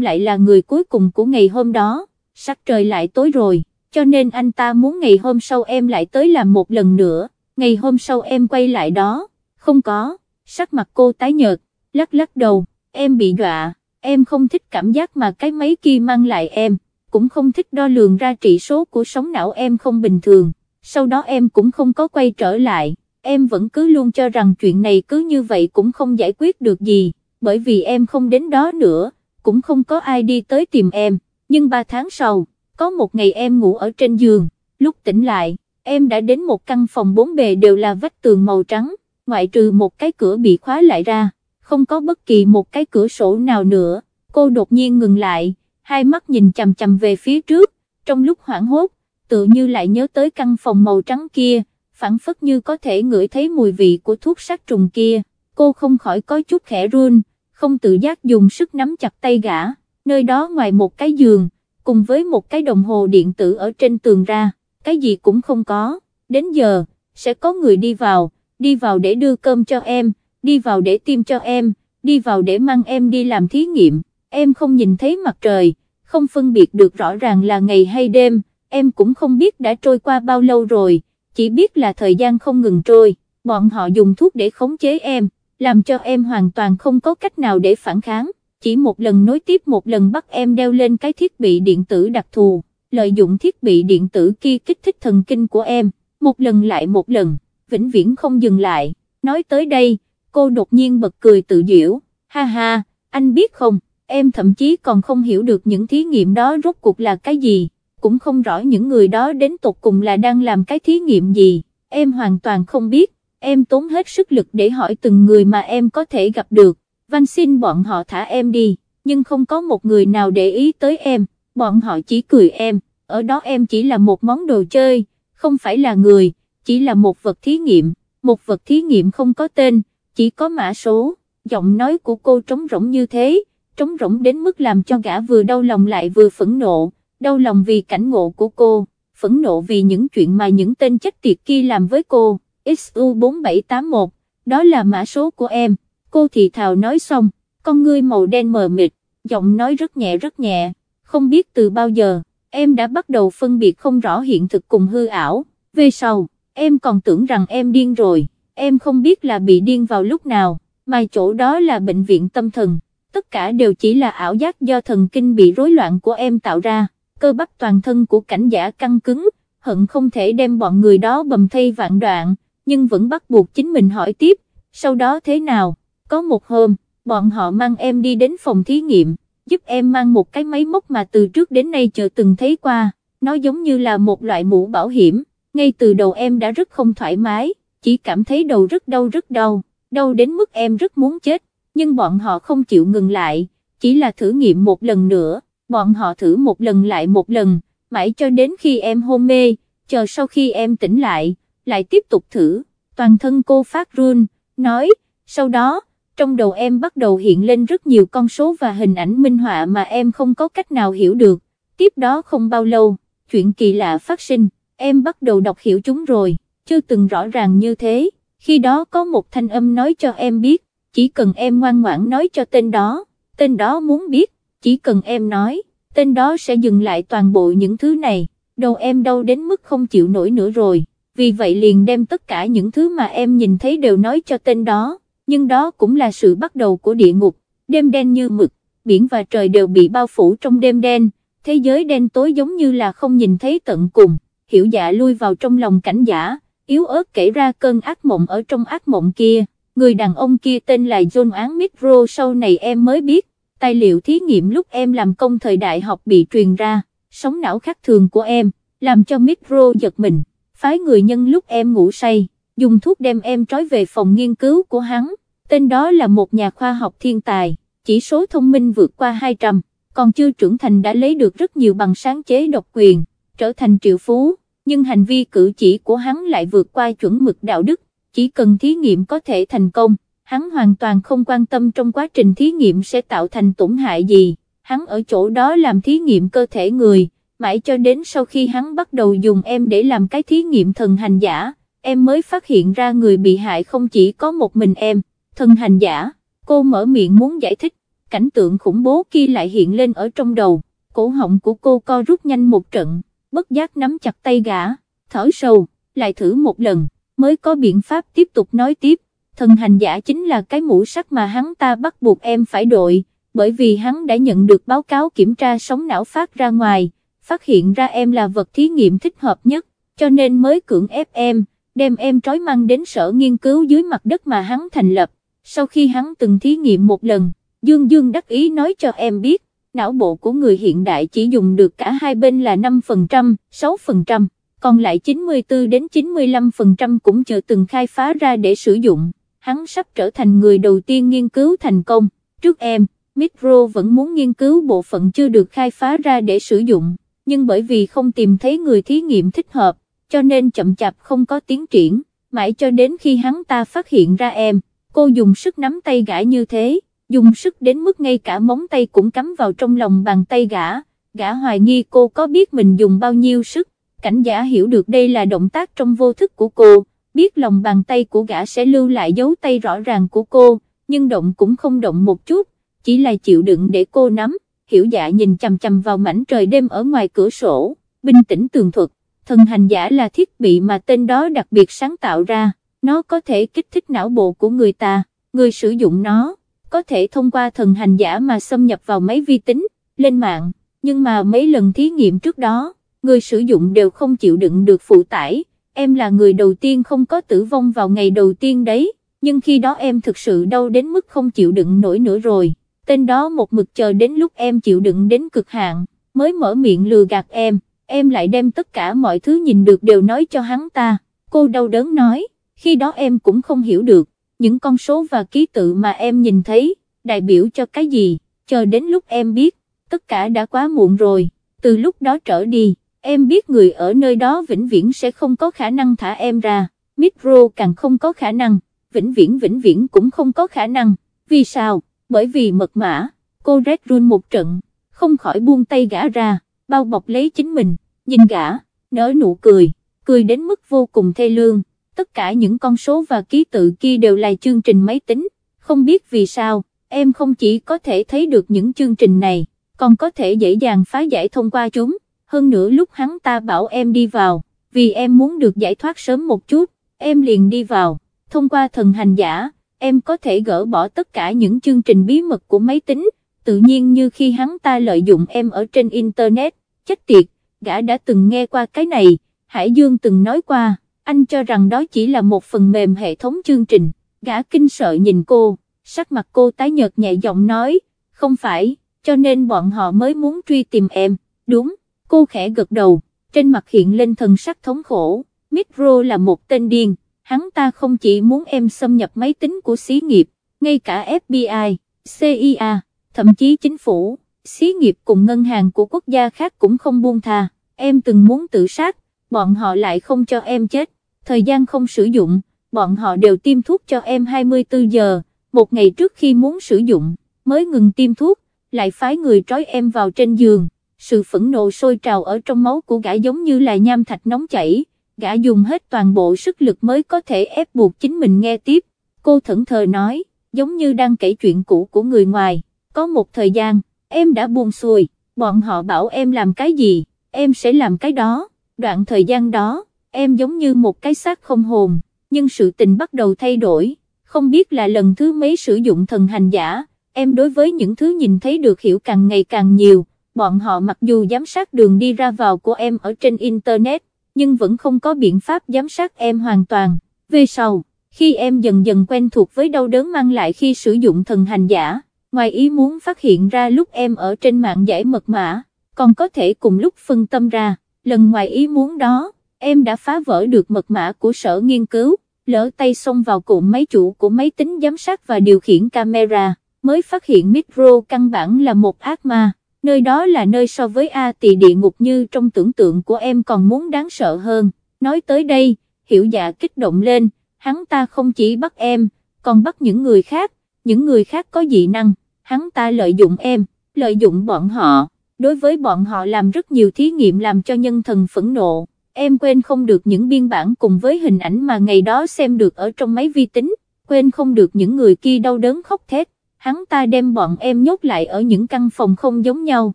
lại là người cuối cùng của ngày hôm đó, sắc trời lại tối rồi, cho nên anh ta muốn ngày hôm sau em lại tới làm một lần nữa, ngày hôm sau em quay lại đó, không có, sắc mặt cô tái nhợt, lắc lắc đầu, em bị dọa, em không thích cảm giác mà cái máy kia mang lại em, cũng không thích đo lường ra trị số của sóng não em không bình thường, sau đó em cũng không có quay trở lại, em vẫn cứ luôn cho rằng chuyện này cứ như vậy cũng không giải quyết được gì, bởi vì em không đến đó nữa, cũng không có ai đi tới tìm em, nhưng ba tháng sau, có một ngày em ngủ ở trên giường, lúc tỉnh lại, em đã đến một căn phòng bốn bề đều là vách tường màu trắng, ngoại trừ một cái cửa bị khóa lại ra, không có bất kỳ một cái cửa sổ nào nữa, cô đột nhiên ngừng lại, hai mắt nhìn chằm chằm về phía trước, trong lúc hoảng hốt, tự như lại nhớ tới căn phòng màu trắng kia, phản phất như có thể ngửi thấy mùi vị của thuốc sát trùng kia, cô không khỏi có chút khẽ run, không tự giác dùng sức nắm chặt tay gã, nơi đó ngoài một cái giường, cùng với một cái đồng hồ điện tử ở trên tường ra, cái gì cũng không có, đến giờ, sẽ có người đi vào, đi vào để đưa cơm cho em, đi vào để tiêm cho em, đi vào để mang em đi làm thí nghiệm, em không nhìn thấy mặt trời, không phân biệt được rõ ràng là ngày hay đêm, em cũng không biết đã trôi qua bao lâu rồi, chỉ biết là thời gian không ngừng trôi, bọn họ dùng thuốc để khống chế em, làm cho em hoàn toàn không có cách nào để phản kháng, chỉ một lần nối tiếp một lần bắt em đeo lên cái thiết bị điện tử đặc thù, lợi dụng thiết bị điện tử kia kích thích thần kinh của em, một lần lại một lần, vĩnh viễn không dừng lại, nói tới đây, cô đột nhiên bật cười tự diễu, ha ha, anh biết không, em thậm chí còn không hiểu được những thí nghiệm đó rốt cuộc là cái gì, cũng không rõ những người đó đến tột cùng là đang làm cái thí nghiệm gì, em hoàn toàn không biết, em tốn hết sức lực để hỏi từng người mà em có thể gặp được, van xin bọn họ thả em đi, nhưng không có một người nào để ý tới em, bọn họ chỉ cười em, ở đó em chỉ là một món đồ chơi, không phải là người, chỉ là một vật thí nghiệm, một vật thí nghiệm không có tên, chỉ có mã số, giọng nói của cô trống rỗng như thế, trống rỗng đến mức làm cho gã vừa đau lòng lại vừa phẫn nộ, đau lòng vì cảnh ngộ của cô, phẫn nộ vì những chuyện mà những tên chết tiệt kia làm với cô, XU4781, đó là mã số của em, cô thì thào nói xong, con ngươi màu đen mờ mịt, giọng nói rất nhẹ rất nhẹ, không biết từ bao giờ, em đã bắt đầu phân biệt không rõ hiện thực cùng hư ảo, về sau, em còn tưởng rằng em điên rồi, em không biết là bị điên vào lúc nào, mà chỗ đó là bệnh viện tâm thần, tất cả đều chỉ là ảo giác do thần kinh bị rối loạn của em tạo ra, cơ bắp toàn thân của cảnh giả căng cứng, hận không thể đem bọn người đó bầm thay vạn đoạn, nhưng vẫn bắt buộc chính mình hỏi tiếp, sau đó thế nào, có một hôm, bọn họ mang em đi đến phòng thí nghiệm, giúp em mang một cái máy móc mà từ trước đến nay chưa từng thấy qua, nó giống như là một loại mũ bảo hiểm, ngay từ đầu em đã rất không thoải mái, chỉ cảm thấy đầu rất đau rất đau, đau đến mức em rất muốn chết, nhưng bọn họ không chịu ngừng lại, chỉ là thử nghiệm một lần nữa, bọn họ thử một lần lại một lần, mãi cho đến khi em hôn mê, chờ sau khi em tỉnh lại, lại tiếp tục thử, toàn thân cô phát run, nói, sau đó, trong đầu em bắt đầu hiện lên rất nhiều con số và hình ảnh minh họa mà em không có cách nào hiểu được, tiếp đó không bao lâu, chuyện kỳ lạ phát sinh, em bắt đầu đọc hiểu chúng rồi, chưa từng rõ ràng như thế, khi đó có một thanh âm nói cho em biết, chỉ cần em ngoan ngoãn nói cho tên đó, tên đó muốn biết, chỉ cần em nói, tên đó sẽ dừng lại toàn bộ những thứ này, đầu em đau đến mức không chịu nổi nữa rồi, vì vậy liền đem tất cả những thứ mà em nhìn thấy đều nói cho tên đó, nhưng đó cũng là sự bắt đầu của địa ngục, đêm đen như mực, biển và trời đều bị bao phủ trong đêm đen, thế giới đen tối giống như là không nhìn thấy tận cùng, hiểu dạ lui vào trong lòng cảnh giả, yếu ớt kể ra cơn ác mộng ở trong ác mộng kia, người đàn ông kia tên là John Án Mitro sau này em mới biết, tài liệu thí nghiệm lúc em làm công thời đại học bị truyền ra, sóng não khác thường của em, làm cho micro giật mình, phái người nhân lúc em ngủ say, dùng thuốc đem em trói về phòng nghiên cứu của hắn, tên đó là một nhà khoa học thiên tài, chỉ số thông minh vượt qua 200, còn chưa trưởng thành đã lấy được rất nhiều bằng sáng chế độc quyền, trở thành triệu phú, nhưng hành vi cử chỉ của hắn lại vượt qua chuẩn mực đạo đức, chỉ cần thí nghiệm có thể thành công, hắn hoàn toàn không quan tâm trong quá trình thí nghiệm sẽ tạo thành tổn hại gì, hắn ở chỗ đó làm thí nghiệm cơ thể người, mãi cho đến sau khi hắn bắt đầu dùng em để làm cái thí nghiệm thần hành giả, em mới phát hiện ra người bị hại không chỉ có một mình em, thần hành giả, cô mở miệng muốn giải thích, cảnh tượng khủng bố kia lại hiện lên ở trong đầu, cổ họng của cô co rút nhanh một trận, bất giác nắm chặt tay gã, thở sâu, lại thử một lần, mới có biện pháp tiếp tục nói tiếp, thần hành giả chính là cái mũ sắt mà hắn ta bắt buộc em phải đội, bởi vì hắn đã nhận được báo cáo kiểm tra sóng não phát ra ngoài, phát hiện ra em là vật thí nghiệm thích hợp nhất, cho nên mới cưỡng ép em, đem em trói măng đến sở nghiên cứu dưới mặt đất mà hắn thành lập, sau khi hắn từng thí nghiệm một lần, Dương Dương đắc ý nói cho em biết, não bộ của người hiện đại chỉ dùng được cả hai bên là 5%, 6%, còn lại 94 đến 95% cũng chưa từng khai phá ra để sử dụng, hắn sắp trở thành người đầu tiên nghiên cứu thành công, trước em. Micro vẫn muốn nghiên cứu bộ phận chưa được khai phá ra để sử dụng, nhưng bởi vì không tìm thấy người thí nghiệm thích hợp, cho nên chậm chạp không có tiến triển, mãi cho đến khi hắn ta phát hiện ra em, cô dùng sức nắm tay gã như thế, dùng sức đến mức ngay cả móng tay cũng cắm vào trong lòng bàn tay gã, gã hoài nghi cô có biết mình dùng bao nhiêu sức, cảnh giả hiểu được đây là động tác trong vô thức của cô, biết lòng bàn tay của gã sẽ lưu lại dấu tay rõ ràng của cô, nhưng động cũng không động một chút, chỉ là chịu đựng để cô nắm, hiểu dạ nhìn chằm chằm vào mảnh trời đêm ở ngoài cửa sổ, bình tĩnh tường thuật, thần hành giả là thiết bị mà tên đó đặc biệt sáng tạo ra, nó có thể kích thích não bộ của người ta, người sử dụng nó, có thể thông qua thần hành giả mà xâm nhập vào máy vi tính, lên mạng, nhưng mà mấy lần thí nghiệm trước đó, người sử dụng đều không chịu đựng được phụ tải, em là người đầu tiên không có tử vong vào ngày đầu tiên đấy, nhưng khi đó em thực sự đau đến mức không chịu đựng nổi nữa rồi. Tên đó một mực chờ đến lúc em chịu đựng đến cực hạn, mới mở miệng lừa gạt em, em lại đem tất cả mọi thứ nhìn được đều nói cho hắn ta, cô đau đớn nói, khi đó em cũng không hiểu được, những con số và ký tự mà em nhìn thấy, đại biểu cho cái gì, chờ đến lúc em biết, tất cả đã quá muộn rồi, từ lúc đó trở đi, em biết người ở nơi đó vĩnh viễn sẽ không có khả năng thả em ra, Mitro càng không có khả năng, vĩnh viễn vĩnh viễn cũng không có khả năng, vì sao? bởi vì mật mã, cô rét run một trận, không khỏi buông tay gã ra, bao bọc lấy chính mình, nhìn gã, nở nụ cười, cười đến mức vô cùng thê lương, tất cả những con số và ký tự kia đều là chương trình máy tính, không biết vì sao, em không chỉ có thể thấy được những chương trình này, còn có thể dễ dàng phá giải thông qua chúng, hơn nữa lúc hắn ta bảo em đi vào, vì em muốn được giải thoát sớm một chút, em liền đi vào, thông qua thần hành giả em có thể gỡ bỏ tất cả những chương trình bí mật của máy tính, tự nhiên như khi hắn ta lợi dụng em ở trên Internet, chết tiệt, gã đã từng nghe qua cái này, Hải Dương từng nói qua, anh cho rằng đó chỉ là một phần mềm hệ thống chương trình, gã kinh sợ nhìn cô, sắc mặt cô tái nhợt nhẹ giọng nói, không phải, cho nên bọn họ mới muốn truy tìm em, đúng, cô khẽ gật đầu, trên mặt hiện lên thần sắc thống khổ, Mitro là một tên điên hắn ta không chỉ muốn em xâm nhập máy tính của xí nghiệp, ngay cả FBI, CIA, thậm chí chính phủ, xí nghiệp cùng ngân hàng của quốc gia khác cũng không buông tha, em từng muốn tự sát, bọn họ lại không cho em chết, thời gian không sử dụng, bọn họ đều tiêm thuốc cho em 24 giờ, một ngày trước khi muốn sử dụng, mới ngừng tiêm thuốc, lại phái người trói em vào trên giường, sự phẫn nộ sôi trào ở trong máu của gã giống như là nham thạch nóng chảy. Gã dùng hết toàn bộ sức lực mới có thể ép buộc chính mình nghe tiếp, cô thẫn thờ nói, giống như đang kể chuyện cũ của người ngoài, có một thời gian, em đã buông xuôi, bọn họ bảo em làm cái gì, em sẽ làm cái đó, đoạn thời gian đó, em giống như một cái xác không hồn, nhưng sự tình bắt đầu thay đổi, không biết là lần thứ mấy sử dụng thần hành giả, em đối với những thứ nhìn thấy được hiểu càng ngày càng nhiều, bọn họ mặc dù giám sát đường đi ra vào của em ở trên Internet, nhưng vẫn không có biện pháp giám sát em hoàn toàn. Về sau, khi em dần dần quen thuộc với đau đớn mang lại khi sử dụng thần hành giả, ngoài ý muốn phát hiện ra lúc em ở trên mạng giải mật mã, còn có thể cùng lúc phân tâm ra, lần ngoài ý muốn đó, em đã phá vỡ được mật mã của sở nghiên cứu, lỡ tay xông vào cụm máy chủ của máy tính giám sát và điều khiển camera, mới phát hiện micro căn bản là một ác ma nơi đó là nơi so với A tỳ địa ngục như trong tưởng tượng của em còn muốn đáng sợ hơn, nói tới đây, hiểu dạ kích động lên, hắn ta không chỉ bắt em, còn bắt những người khác, những người khác có dị năng, hắn ta lợi dụng em, lợi dụng bọn họ, đối với bọn họ làm rất nhiều thí nghiệm làm cho nhân thần phẫn nộ, em quên không được những biên bản cùng với hình ảnh mà ngày đó xem được ở trong máy vi tính, quên không được những người kia đau đớn khóc thét hắn ta đem bọn em nhốt lại ở những căn phòng không giống nhau,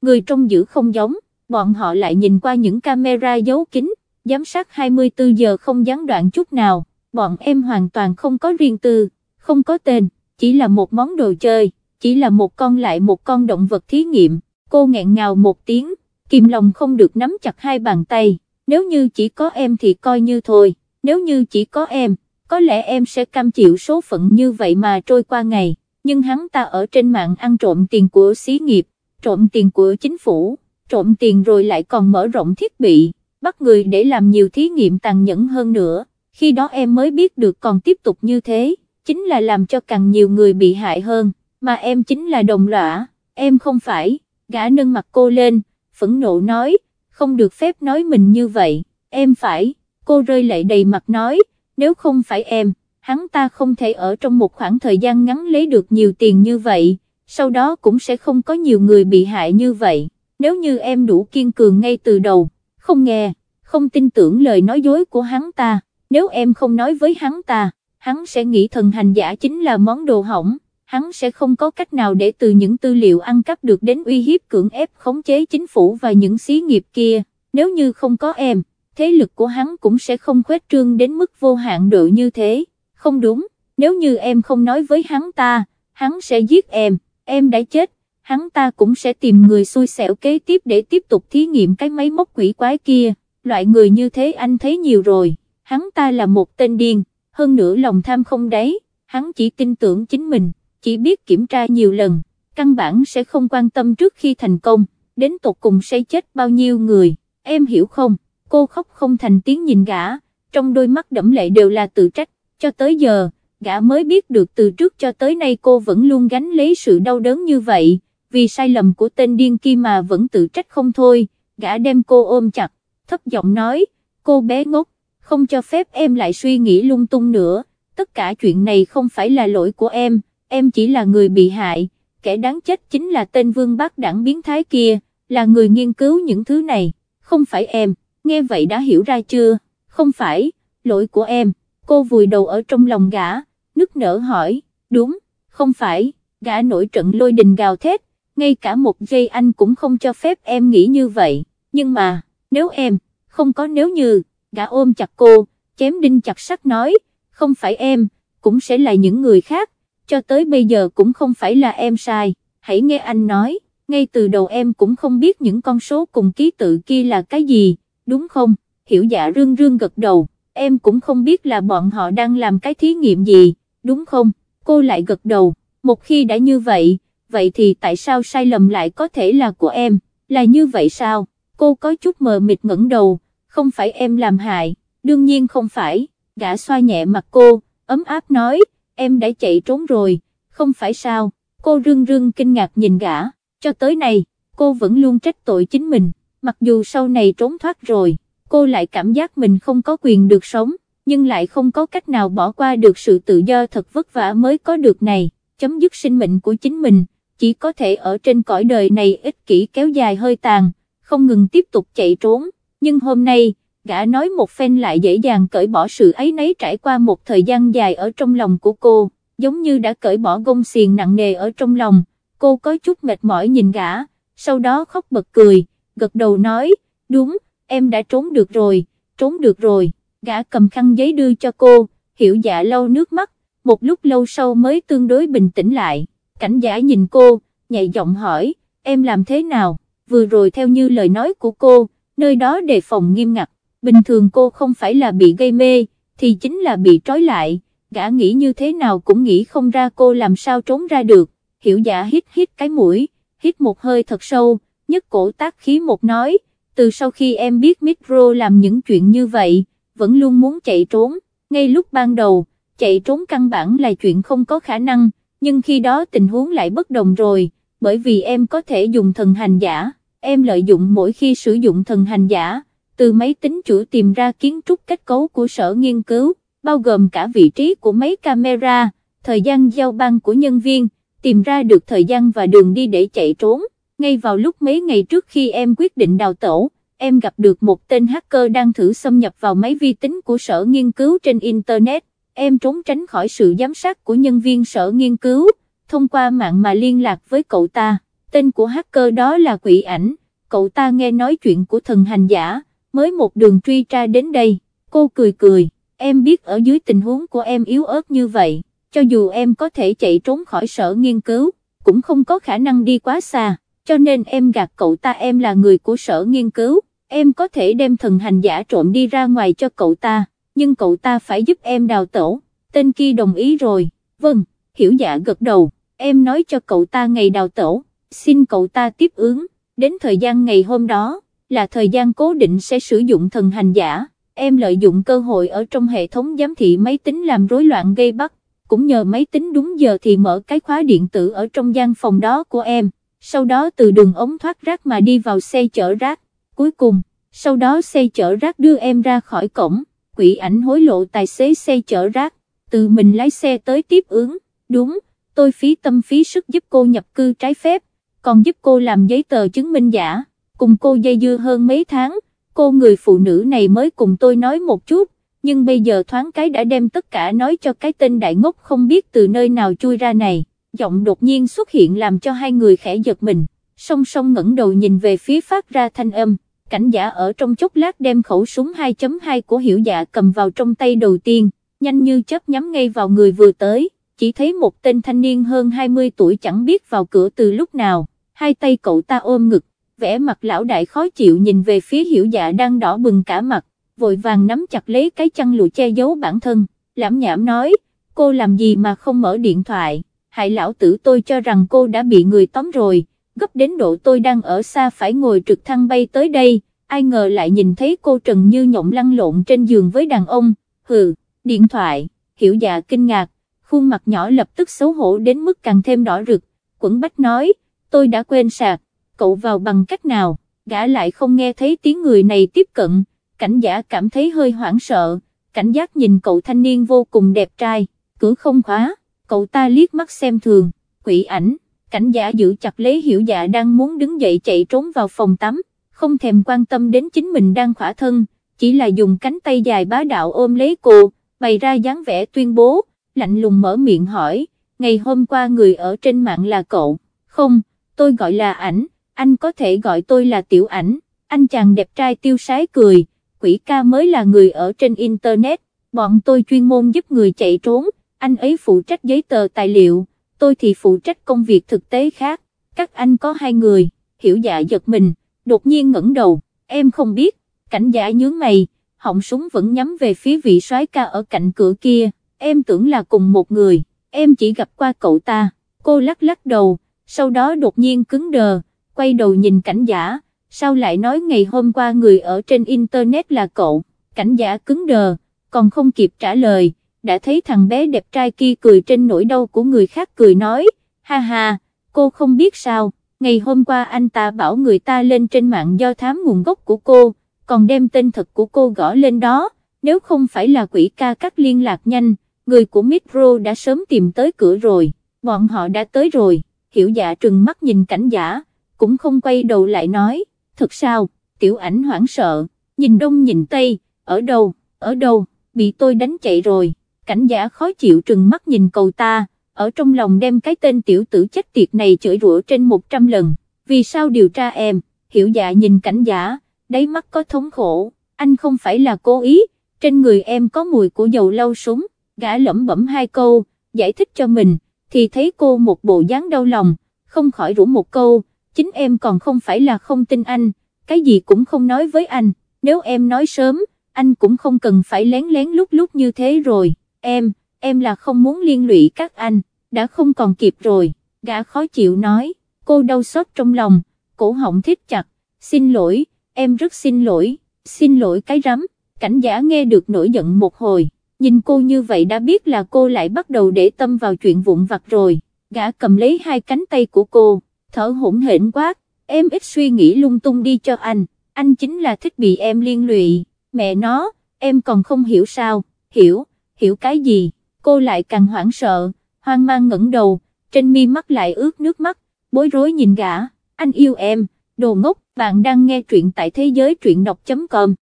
người trông giữ không giống, bọn họ lại nhìn qua những camera giấu kín, giám sát 24 giờ không gián đoạn chút nào, bọn em hoàn toàn không có riêng tư, không có tên, chỉ là một món đồ chơi, chỉ là một con lại một con động vật thí nghiệm, cô nghẹn ngào một tiếng, kìm lòng không được nắm chặt hai bàn tay, nếu như chỉ có em thì coi như thôi, nếu như chỉ có em, có lẽ em sẽ cam chịu số phận như vậy mà trôi qua ngày, nhưng hắn ta ở trên mạng ăn trộm tiền của xí nghiệp, trộm tiền của chính phủ, trộm tiền rồi lại còn mở rộng thiết bị, bắt người để làm nhiều thí nghiệm tàn nhẫn hơn nữa, khi đó em mới biết được còn tiếp tục như thế, chính là làm cho càng nhiều người bị hại hơn, mà em chính là đồng lõa, em không phải, gã nâng mặt cô lên, phẫn nộ nói, không được phép nói mình như vậy, em phải, cô rơi lệ đầy mặt nói, nếu không phải em, hắn ta không thể ở trong một khoảng thời gian ngắn lấy được nhiều tiền như vậy, sau đó cũng sẽ không có nhiều người bị hại như vậy, nếu như em đủ kiên cường ngay từ đầu, không nghe, không tin tưởng lời nói dối của hắn ta, nếu em không nói với hắn ta, hắn sẽ nghĩ thần hành giả chính là món đồ hỏng, hắn sẽ không có cách nào để từ những tư liệu ăn cắp được đến uy hiếp cưỡng ép khống chế chính phủ và những xí nghiệp kia, nếu như không có em, thế lực của hắn cũng sẽ không khuếch trương đến mức vô hạn độ như thế, không đúng, nếu như em không nói với hắn ta, hắn sẽ giết em, em đã chết, hắn ta cũng sẽ tìm người xui xẻo kế tiếp để tiếp tục thí nghiệm cái máy móc quỷ quái kia, loại người như thế anh thấy nhiều rồi, hắn ta là một tên điên, hơn nữa lòng tham không đấy, hắn chỉ tin tưởng chính mình, chỉ biết kiểm tra nhiều lần, căn bản sẽ không quan tâm trước khi thành công, đến tột cùng sẽ chết bao nhiêu người, em hiểu không, cô khóc không thành tiếng nhìn gã, trong đôi mắt đẫm lệ đều là tự trách, cho tới giờ, gã mới biết được từ trước cho tới nay cô vẫn luôn gánh lấy sự đau đớn như vậy, vì sai lầm của tên điên kia mà vẫn tự trách không thôi, gã đem cô ôm chặt, thấp giọng nói, cô bé ngốc, không cho phép em lại suy nghĩ lung tung nữa, tất cả chuyện này không phải là lỗi của em, em chỉ là người bị hại, kẻ đáng chết chính là tên vương bác đảng biến thái kia, là người nghiên cứu những thứ này, không phải em, nghe vậy đã hiểu ra chưa, không phải, lỗi của em, cô vùi đầu ở trong lòng gã, nức nở hỏi, đúng, không phải, gã nổi trận lôi đình gào thét, ngay cả một giây anh cũng không cho phép em nghĩ như vậy, nhưng mà, nếu em, không có nếu như, gã ôm chặt cô, chém đinh chặt sắt nói, không phải em, cũng sẽ là những người khác, cho tới bây giờ cũng không phải là em sai, hãy nghe anh nói, ngay từ đầu em cũng không biết những con số cùng ký tự kia là cái gì, đúng không, hiểu dạ rương rương gật đầu, em cũng không biết là bọn họ đang làm cái thí nghiệm gì, đúng không, cô lại gật đầu, một khi đã như vậy, vậy thì tại sao sai lầm lại có thể là của em, là như vậy sao, cô có chút mờ mịt ngẩng đầu, không phải em làm hại, đương nhiên không phải, gã xoa nhẹ mặt cô, ấm áp nói, em đã chạy trốn rồi, không phải sao, cô rưng rưng kinh ngạc nhìn gã, cho tới nay, cô vẫn luôn trách tội chính mình, mặc dù sau này trốn thoát rồi, cô lại cảm giác mình không có quyền được sống, nhưng lại không có cách nào bỏ qua được sự tự do thật vất vả mới có được này, chấm dứt sinh mệnh của chính mình, chỉ có thể ở trên cõi đời này ích kỷ kéo dài hơi tàn, không ngừng tiếp tục chạy trốn, nhưng hôm nay, gã nói một phen lại dễ dàng cởi bỏ sự ấy nấy trải qua một thời gian dài ở trong lòng của cô, giống như đã cởi bỏ gông xiềng nặng nề ở trong lòng, cô có chút mệt mỏi nhìn gã, sau đó khóc bật cười, gật đầu nói, đúng, em đã trốn được rồi, trốn được rồi, gã cầm khăn giấy đưa cho cô, hiểu dạ lâu nước mắt, một lúc lâu sau mới tương đối bình tĩnh lại, cảnh giả nhìn cô, nhạy giọng hỏi, em làm thế nào, vừa rồi theo như lời nói của cô, nơi đó đề phòng nghiêm ngặt, bình thường cô không phải là bị gây mê, thì chính là bị trói lại, gã nghĩ như thế nào cũng nghĩ không ra cô làm sao trốn ra được, hiểu dạ hít hít cái mũi, hít một hơi thật sâu, nhất cổ tác khí một nói, từ sau khi em biết Mitro làm những chuyện như vậy, vẫn luôn muốn chạy trốn, ngay lúc ban đầu, chạy trốn căn bản là chuyện không có khả năng, nhưng khi đó tình huống lại bất đồng rồi, bởi vì em có thể dùng thần hành giả, em lợi dụng mỗi khi sử dụng thần hành giả, từ máy tính chủ tìm ra kiến trúc kết cấu của sở nghiên cứu, bao gồm cả vị trí của máy camera, thời gian giao ban của nhân viên, tìm ra được thời gian và đường đi để chạy trốn. Ngay vào lúc mấy ngày trước khi em quyết định đào tẩu, em gặp được một tên hacker đang thử xâm nhập vào máy vi tính của sở nghiên cứu trên Internet, em trốn tránh khỏi sự giám sát của nhân viên sở nghiên cứu, thông qua mạng mà liên lạc với cậu ta, tên của hacker đó là quỷ ảnh, cậu ta nghe nói chuyện của thần hành giả, mới một đường truy tra đến đây, cô cười cười, em biết ở dưới tình huống của em yếu ớt như vậy, cho dù em có thể chạy trốn khỏi sở nghiên cứu, cũng không có khả năng đi quá xa, cho nên em gạt cậu ta em là người của sở nghiên cứu, em có thể đem thần hành giả trộm đi ra ngoài cho cậu ta, nhưng cậu ta phải giúp em đào tổ, tên kia đồng ý rồi, vâng, hiểu dạ gật đầu, em nói cho cậu ta ngày đào tổ, xin cậu ta tiếp ứng, đến thời gian ngày hôm đó, là thời gian cố định sẽ sử dụng thần hành giả, em lợi dụng cơ hội ở trong hệ thống giám thị máy tính làm rối loạn gây bắt, cũng nhờ máy tính đúng giờ thì mở cái khóa điện tử ở trong gian phòng đó của em, sau đó từ đường ống thoát rác mà đi vào xe chở rác, cuối cùng, sau đó xe chở rác đưa em ra khỏi cổng, quỷ ảnh hối lộ tài xế xe chở rác, tự mình lái xe tới tiếp ứng, đúng, tôi phí tâm phí sức giúp cô nhập cư trái phép, còn giúp cô làm giấy tờ chứng minh giả, cùng cô dây dưa hơn mấy tháng, cô người phụ nữ này mới cùng tôi nói một chút, nhưng bây giờ thoáng cái đã đem tất cả nói cho cái tên đại ngốc không biết từ nơi nào chui ra này, giọng đột nhiên xuất hiện làm cho hai người khẽ giật mình, song song ngẩng đầu nhìn về phía phát ra thanh âm, cảnh giả ở trong chốc lát đem khẩu súng 2.2 của hiểu dạ cầm vào trong tay đầu tiên, nhanh như chớp nhắm ngay vào người vừa tới, chỉ thấy một tên thanh niên hơn 20 tuổi chẳng biết vào cửa từ lúc nào, hai tay cậu ta ôm ngực, vẻ mặt lão đại khó chịu nhìn về phía hiểu dạ đang đỏ bừng cả mặt, vội vàng nắm chặt lấy cái chăn lụa che giấu bản thân, lãm nhảm nói, cô làm gì mà không mở điện thoại, hại lão tử tôi cho rằng cô đã bị người tóm rồi, gấp đến độ tôi đang ở xa phải ngồi trực thăng bay tới đây, ai ngờ lại nhìn thấy cô Trần Như nhộng lăn lộn trên giường với đàn ông, hừ, điện thoại, hiểu dạ kinh ngạc, khuôn mặt nhỏ lập tức xấu hổ đến mức càng thêm đỏ rực, quẩn bách nói, tôi đã quên sạc, cậu vào bằng cách nào, gã lại không nghe thấy tiếng người này tiếp cận, cảnh giả cảm thấy hơi hoảng sợ, cảnh giác nhìn cậu thanh niên vô cùng đẹp trai, cửa không khóa, cậu ta liếc mắt xem thường, quỷ ảnh, cảnh giả giữ chặt lấy hiểu dạ đang muốn đứng dậy chạy trốn vào phòng tắm, không thèm quan tâm đến chính mình đang khỏa thân, chỉ là dùng cánh tay dài bá đạo ôm lấy cô, bày ra dáng vẻ tuyên bố, lạnh lùng mở miệng hỏi, ngày hôm qua người ở trên mạng là cậu, không, tôi gọi là ảnh, anh có thể gọi tôi là tiểu ảnh, anh chàng đẹp trai tiêu sái cười, quỷ ca mới là người ở trên Internet, bọn tôi chuyên môn giúp người chạy trốn, anh ấy phụ trách giấy tờ tài liệu, tôi thì phụ trách công việc thực tế khác, các anh có hai người, hiểu dạ giật mình, đột nhiên ngẩng đầu, em không biết, cảnh giả nhướng mày, họng súng vẫn nhắm về phía vị soái ca ở cạnh cửa kia, em tưởng là cùng một người, em chỉ gặp qua cậu ta, cô lắc lắc đầu, sau đó đột nhiên cứng đờ, quay đầu nhìn cảnh giả, sao lại nói ngày hôm qua người ở trên internet là cậu, cảnh giả cứng đờ, còn không kịp trả lời, đã thấy thằng bé đẹp trai kia cười trên nỗi đau của người khác cười nói, ha ha, cô không biết sao, ngày hôm qua anh ta bảo người ta lên trên mạng do thám nguồn gốc của cô, còn đem tên thật của cô gõ lên đó, nếu không phải là quỷ ca cắt liên lạc nhanh, người của Mitro đã sớm tìm tới cửa rồi, bọn họ đã tới rồi, hiểu dạ trừng mắt nhìn cảnh giả, cũng không quay đầu lại nói, thật sao, tiểu ảnh hoảng sợ, nhìn đông nhìn tây, ở đâu, ở đâu, bị tôi đánh chạy rồi, cảnh giả khó chịu trừng mắt nhìn cầu ta, ở trong lòng đem cái tên tiểu tử chết tiệt này chửi rủa trên 100 lần, vì sao điều tra em, hiểu dạ nhìn cảnh giả, đáy mắt có thống khổ, anh không phải là cố ý, trên người em có mùi của dầu lau súng, gã lẩm bẩm hai câu, giải thích cho mình, thì thấy cô một bộ dáng đau lòng, không khỏi rủ một câu, chính em còn không phải là không tin anh, cái gì cũng không nói với anh, nếu em nói sớm, anh cũng không cần phải lén lén lúc lúc như thế rồi, em, em là không muốn liên lụy các anh, đã không còn kịp rồi, gã khó chịu nói, cô đau xót trong lòng, cổ họng thích chặt, xin lỗi, em rất xin lỗi, xin lỗi cái rắm, cảnh giả nghe được nổi giận một hồi, nhìn cô như vậy đã biết là cô lại bắt đầu để tâm vào chuyện vụn vặt rồi, gã cầm lấy hai cánh tay của cô, thở hỗn hển quát, em ít suy nghĩ lung tung đi cho anh, anh chính là thích bị em liên lụy, mẹ nó, em còn không hiểu sao, hiểu, hiểu cái gì, cô lại càng hoảng sợ, hoang mang ngẩng đầu, trên mi mắt lại ướt nước mắt, bối rối nhìn gã, anh yêu em, đồ ngốc, bạn đang nghe truyện tại thế giới truyện đọc.com.